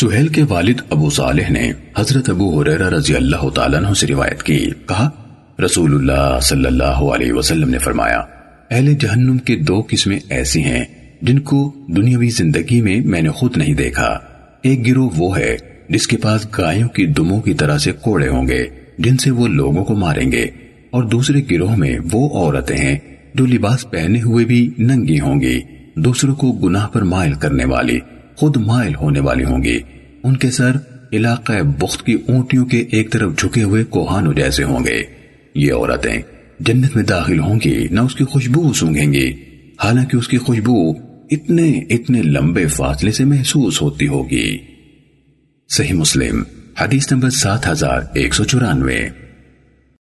سہیل کے والد ابو صالح نے حضرت ابو حریرہ رضی اللہ تعالیٰ عنہ سے روایت کی۔ کہا، رسول اللہ صلی اللہ علیہ وسلم نے فرمایا، اہل جہنم کے دو قسمیں ایسی ہیں، جن کو دنیاوی زندگی میں میں نے خود نہیں دیکھا۔ ایک گروہ وہ ہے جس کے پاس گایوں کی دموں کی طرح سے کوڑے ہوں گے، جن سے وہ لوگوں کو ماریں گے۔ اور دوسرے گروہ میں وہ عورتیں ہیں جو لباس پہنے ہوئے بھی ننگی ہوں گی، دوسروں کو گناہ پر مائل کرنے والی۔ خود مائل ہونے والی ہوں گی۔ ان کے سر علاقہ بخت کی اونٹیوں کے ایک طرف جھکے ہوئے کوہانوں جیسے ہوں گے۔ یہ عورتیں جنت میں داخل ہوں گی، نہ اس کی خوشبو سونگیں گی۔ حالانکہ اس کی خوشبو اتنے اتنے لمبے فاصلے سے محسوس ہوتی ہوگی۔ صحیح مسلم، حدیث نمبر سات ہزار ایک سو چورانوے۔